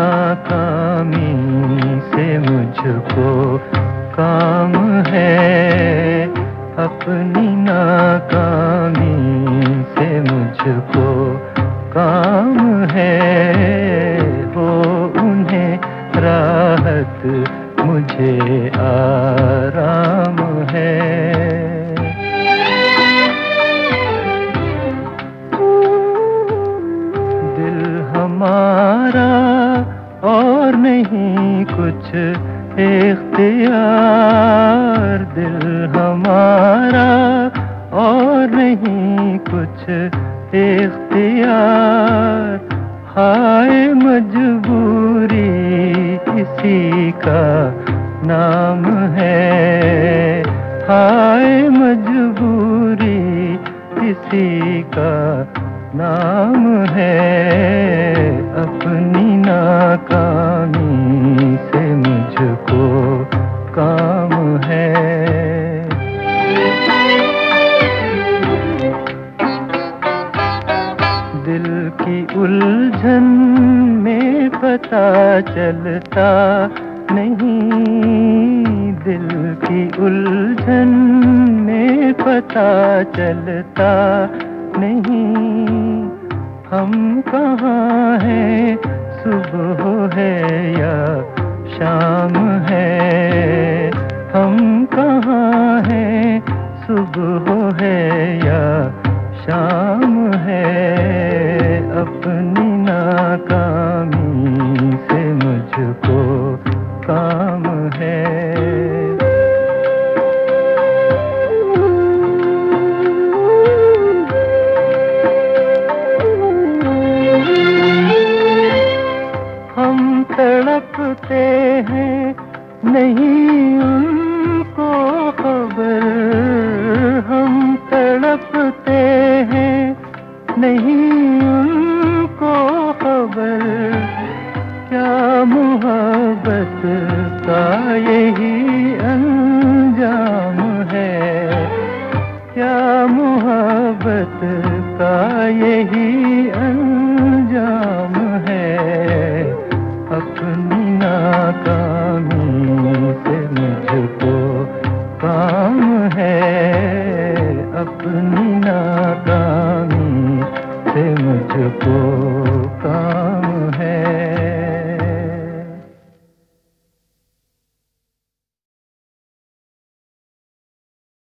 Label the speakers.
Speaker 1: नाकामी से मुझको काम है। अपनी नाकामी से मुझको काम है। हो उन्हें राहत, मुझे आराम है। और नहीं कुछ इख्तियार। दिल हमारा और नहीं कुछ इख्तियार। हाय मजबूरी इसी का नाम है। हाय मजबूरी इसी का नाम है। अपनी दिल की उलझन में पता चलता नहीं। दिल की उलझन में पता चलता नहीं। हम कहाँ हैं? सुबह है या शाम है? हम कहाँ हैं? सुबह है या शाम काम है। हम तड़पते हैं नहीं उनको खबर। हम तड़पते हैं नहीं मोहब्बत का यही अंजाम है। क्या मोहब्बत का यही अंजाम है? अपनी नाकामी से मुझको काम है। अपनी नाकामी से मुझको